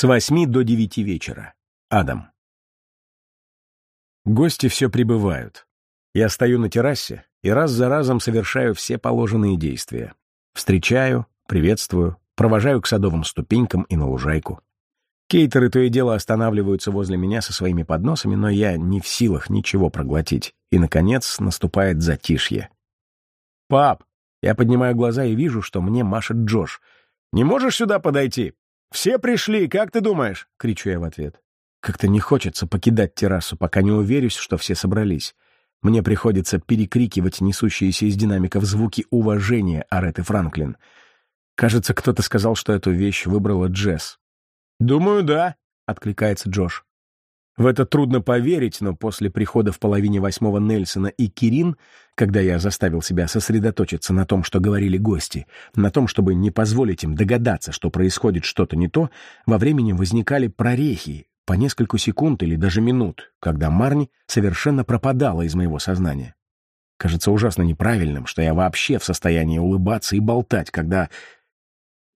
С восьми до девяти вечера. Адам. Гости все прибывают. Я стою на террасе и раз за разом совершаю все положенные действия. Встречаю, приветствую, провожаю к садовым ступенькам и на лужайку. Кейтеры то и дело останавливаются возле меня со своими подносами, но я не в силах ничего проглотить. И, наконец, наступает затишье. «Пап!» Я поднимаю глаза и вижу, что мне машет Джош. «Не можешь сюда подойти?» «Все пришли, как ты думаешь?» — кричу я в ответ. Как-то не хочется покидать террасу, пока не уверюсь, что все собрались. Мне приходится перекрикивать несущиеся из динамиков звуки уважения Ареты Франклин. Кажется, кто-то сказал, что эту вещь выбрала Джесс. «Думаю, да», — откликается Джош. В это трудно поверить, но после прихода в половине восьмого Нельсона и Кирин, когда я заставил себя сосредоточиться на том, что говорили гости, на том, чтобы не позволить им догадаться, что происходит что-то не то, во времени возникали прорехи по несколько секунд или даже минут, когда Марни совершенно пропадала из моего сознания. Кажется ужасно неправильным, что я вообще в состоянии улыбаться и болтать, когда...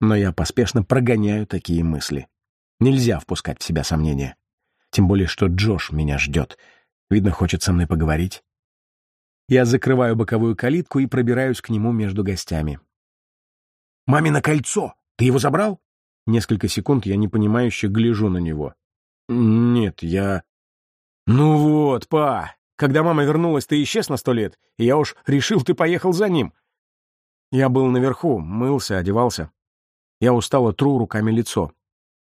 Но я поспешно прогоняю такие мысли. Нельзя впускать в себя сомнения. Тем более, что Джош меня ждет. Видно, хочет со мной поговорить. Я закрываю боковую калитку и пробираюсь к нему между гостями. «Мамино кольцо! Ты его забрал?» Несколько секунд я непонимающе гляжу на него. «Нет, я...» «Ну вот, па! Когда мама вернулась, ты исчез на сто лет, и я уж решил, ты поехал за ним. Я был наверху, мылся, одевался. Я устало тру руками лицо.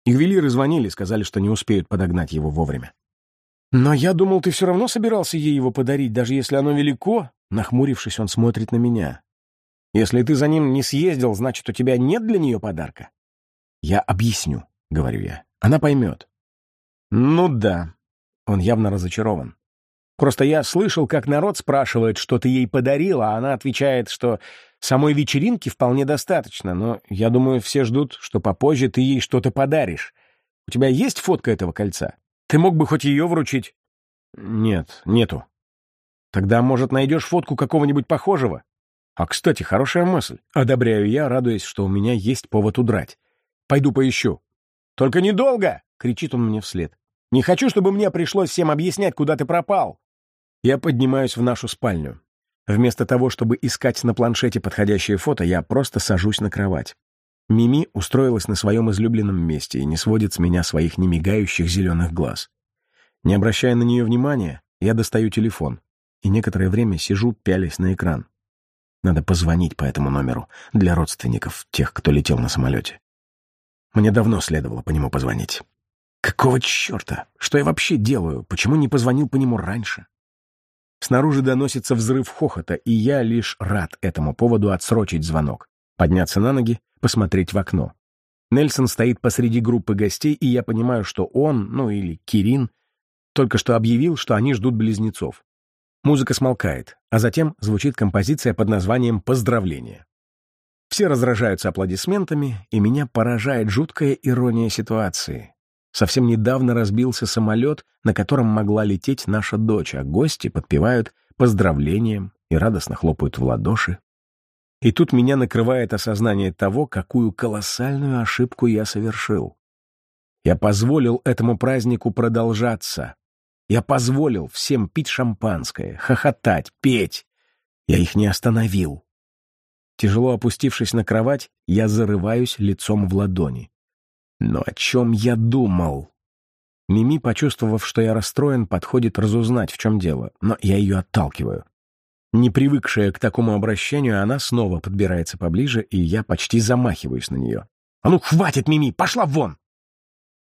Ювелиры звонили, сказали, что не успеют подогнать его вовремя. «Но я думал, ты все равно собирался ей его подарить, даже если оно велико?» Нахмурившись, он смотрит на меня. «Если ты за ним не съездил, значит, у тебя нет для нее подарка?» «Я объясню», — говорю я. «Она поймет». «Ну да». Он явно разочарован. Просто я слышал, как народ спрашивает, что ты ей подарила, а она отвечает, что Самой вечеринки вполне достаточно, но я думаю, все ждут, что попозже ты ей что-то подаришь. У тебя есть фотка этого кольца? Ты мог бы хоть ее вручить? Нет, нету. Тогда, может, найдешь фотку какого-нибудь похожего? А, кстати, хорошая мысль. Одобряю я, радуясь, что у меня есть повод удрать. Пойду поищу. Только недолго! — кричит он мне вслед. «Не хочу, чтобы мне пришлось всем объяснять, куда ты пропал!» Я поднимаюсь в нашу спальню. Вместо того, чтобы искать на планшете подходящее фото, я просто сажусь на кровать. Мими устроилась на своем излюбленном месте и не сводит с меня своих немигающих зеленых глаз. Не обращая на нее внимания, я достаю телефон и некоторое время сижу, пялясь на экран. Надо позвонить по этому номеру для родственников, тех, кто летел на самолете. Мне давно следовало по нему позвонить. Какого черта? Что я вообще делаю? Почему не позвонил по нему раньше? Снаружи доносится взрыв хохота, и я лишь рад этому поводу отсрочить звонок, подняться на ноги, посмотреть в окно. Нельсон стоит посреди группы гостей, и я понимаю, что он, ну или Кирин, только что объявил, что они ждут близнецов. Музыка смолкает, а затем звучит композиция под названием «Поздравление». Все разражаются аплодисментами, и меня поражает жуткая ирония ситуации. Совсем недавно разбился самолет, на котором могла лететь наша дочь, а гости подпевают поздравлением и радостно хлопают в ладоши. И тут меня накрывает осознание того, какую колоссальную ошибку я совершил. Я позволил этому празднику продолжаться. Я позволил всем пить шампанское, хохотать, петь. Я их не остановил. Тяжело опустившись на кровать, я зарываюсь лицом в ладони. Но о чем я думал? Мими, почувствовав, что я расстроен, подходит разузнать, в чем дело, но я ее отталкиваю. Не привыкшая к такому обращению, она снова подбирается поближе, и я почти замахиваюсь на нее. «А ну, хватит, Мими! Пошла вон!»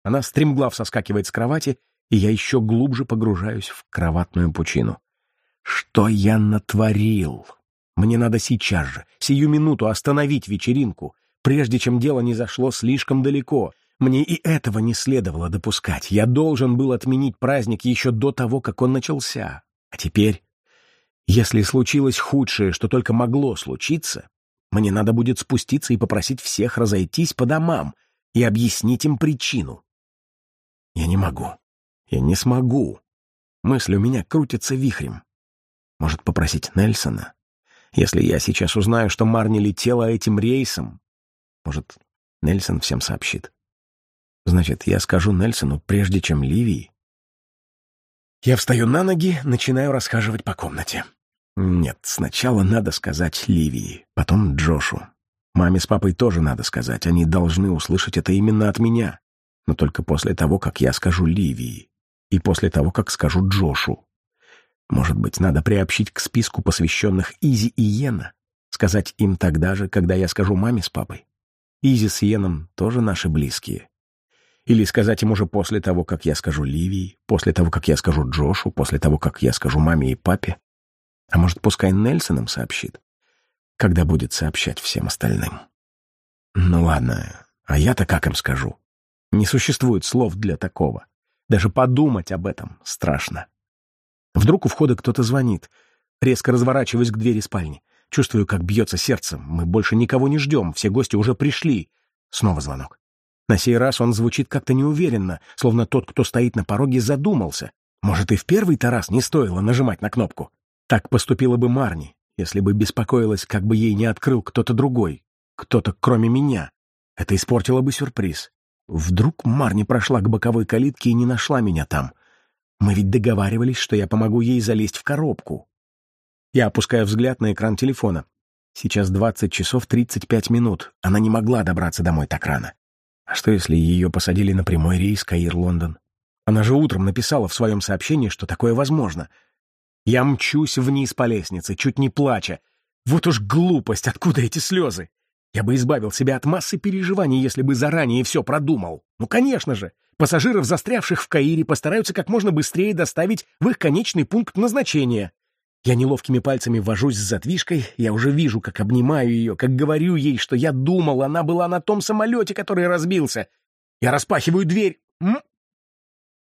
Она стремглав соскакивает с кровати, и я еще глубже погружаюсь в кроватную пучину. Что я натворил? Мне надо сейчас же, сию минуту остановить вечеринку, прежде чем дело не зашло слишком далеко, мне и этого не следовало допускать. Я должен был отменить праздник еще до того, как он начался. А теперь, если случилось худшее, что только могло случиться, мне надо будет спуститься и попросить всех разойтись по домам и объяснить им причину. Я не могу. Я не смогу. Мысли у меня крутятся вихрем. Может, попросить Нельсона? Если я сейчас узнаю, что Марни летела этим рейсом, может, Нельсон всем сообщит. Значит, я скажу Нельсону, прежде чем Ливии. Я встаю на ноги, начинаю расхаживать по комнате. Нет, сначала надо сказать Ливии, потом Джошу. Маме с папой тоже надо сказать, они должны услышать это именно от меня. Но только после того, как я скажу Ливии. И после того, как скажу Джошу. Может быть, надо приобщить к списку посвященных Изи и Йена? Сказать им тогда же, когда я скажу маме с папой? Изи с Йеном тоже наши близкие. Или сказать им уже после того, как я скажу Ливии, после того, как я скажу Джошу, после того, как я скажу маме и папе. А может, пускай Нельсон им сообщит, когда будет сообщать всем остальным. Ну ладно, а я-то как им скажу? Не существует слов для такого. Даже подумать об этом страшно. Вдруг у входа кто-то звонит. Резко разворачиваюсь к двери спальни. Чувствую, как бьется сердце. Мы больше никого не ждем, все гости уже пришли. Снова звонок. На сей раз он звучит как-то неуверенно, словно тот, кто стоит на пороге, задумался. Может, и в первый-то раз не стоило нажимать на кнопку. Так поступила бы Марни, если бы беспокоилась, как бы ей не открыл кто-то другой, кто-то кроме меня. Это испортило бы сюрприз. Вдруг Марни прошла к боковой калитке и не нашла меня там. Мы ведь договаривались, что я помогу ей залезть в коробку. Я опускаю взгляд на экран телефона. Сейчас 20 часов 35 минут. Она не могла добраться домой так рано. А что, если ее посадили на прямой рейс Каир-Лондон? Она же утром написала в своем сообщении, что такое возможно. Я мчусь вниз по лестнице, чуть не плача. Вот уж глупость, откуда эти слезы? Я бы избавил себя от массы переживаний, если бы заранее все продумал. Ну, конечно же, пассажиров, застрявших в Каире, постараются как можно быстрее доставить в их конечный пункт назначения. Я неловкими пальцами вожусь с задвижкой, я уже вижу, как обнимаю ее, как говорю ей, что я думал, она была на том самолете, который разбился. Я распахиваю дверь.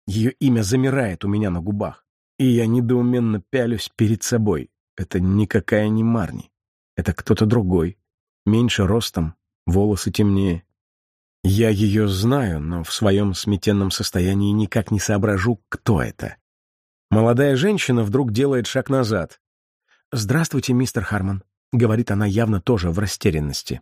Ее имя замирает у меня на губах, и я недоуменно пялюсь перед собой. Это никакая не Марни. Это кто-то другой. Меньше ростом, волосы темнее. Я ее знаю, но в своем сметенном состоянии никак не соображу, кто это. Молодая женщина вдруг делает шаг назад. «Здравствуйте, мистер Харман», — говорит она явно тоже в растерянности.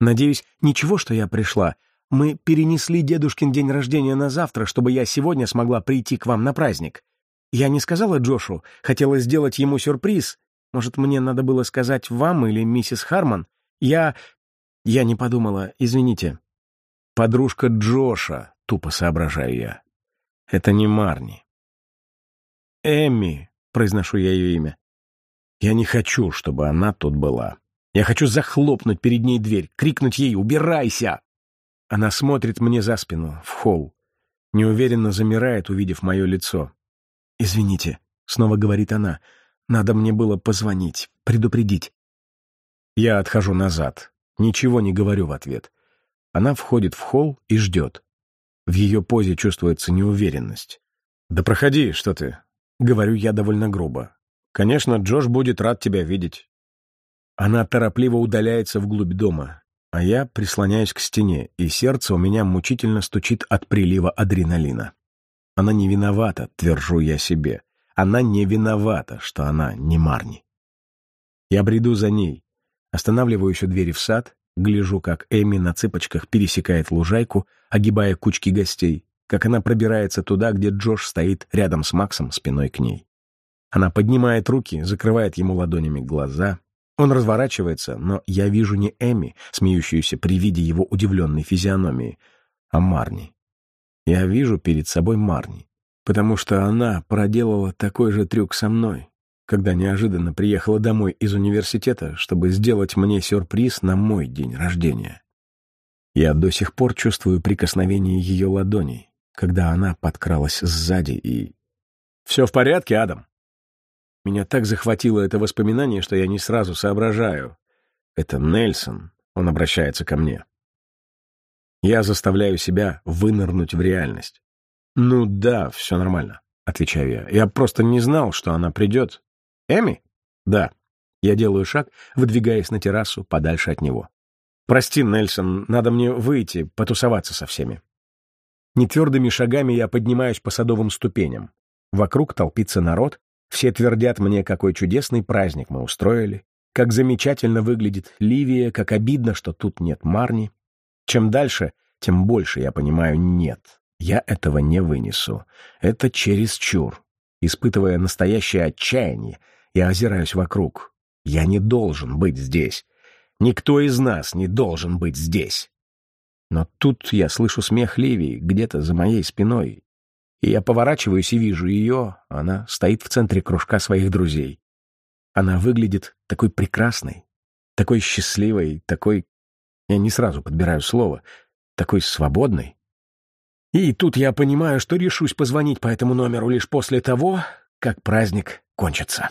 «Надеюсь, ничего, что я пришла. Мы перенесли дедушкин день рождения на завтра, чтобы я сегодня смогла прийти к вам на праздник. Я не сказала Джошу, хотела сделать ему сюрприз. Может, мне надо было сказать вам или миссис Харман? Я... Я не подумала, извините». «Подружка Джоша», — тупо соображаю я. «Это не Марни». «Эмми», — произношу я ее имя. Я не хочу, чтобы она тут была. Я хочу захлопнуть перед ней дверь, крикнуть ей «Убирайся!». Она смотрит мне за спину, в холл. Неуверенно замирает, увидев мое лицо. «Извините», — снова говорит она, — «надо мне было позвонить, предупредить». Я отхожу назад, ничего не говорю в ответ. Она входит в холл и ждет. В ее позе чувствуется неуверенность. «Да проходи, что ты, Говорю я довольно грубо. Конечно, Джош будет рад тебя видеть. Она торопливо удаляется вглубь дома, а я прислоняюсь к стене, и сердце у меня мучительно стучит от прилива адреналина. Она не виновата, твержу я себе. Она не виновата, что она не Марни. Я бреду за ней, останавливаюсь у двери в сад, гляжу, как Эми на цыпочках пересекает лужайку, огибая кучки гостей, как она пробирается туда, где Джош стоит рядом с Максом спиной к ней. Она поднимает руки, закрывает ему ладонями глаза. Он разворачивается, но я вижу не Эми, смеющуюся при виде его удивленной физиономии, а Марни. Я вижу перед собой Марни, потому что она проделала такой же трюк со мной, когда неожиданно приехала домой из университета, чтобы сделать мне сюрприз на мой день рождения. Я до сих пор чувствую прикосновение ее ладоней, когда она подкралась сзади и... «Все в порядке, Адам?» Меня так захватило это воспоминание, что я не сразу соображаю. Это Нельсон, он обращается ко мне. Я заставляю себя вынырнуть в реальность. «Ну да, все нормально», — отвечаю я. «Я просто не знал, что она придет». «Эми?» «Да». Я делаю шаг, выдвигаясь на террасу подальше от него. «Прости, Нельсон, надо мне выйти, потусоваться со всеми». Нетвердыми шагами я поднимаюсь по садовым ступеням. Вокруг толпится народ, все твердят мне, какой чудесный праздник мы устроили, как замечательно выглядит Ливия, как обидно, что тут нет Марни. Чем дальше, тем больше я понимаю «нет». Я этого не вынесу. Это чересчур. Испытывая настоящее отчаяние, я озираюсь вокруг. Я не должен быть здесь. Никто из нас не должен быть здесь. Но тут я слышу смех Ливии где-то за моей спиной. И я поворачиваюсь и вижу ее. Она стоит в центре кружка своих друзей. Она выглядит такой прекрасной, такой счастливой, такой... Я не сразу подбираю слово. Такой свободной. И тут я понимаю, что решусь позвонить по этому номеру лишь после того, как праздник кончится.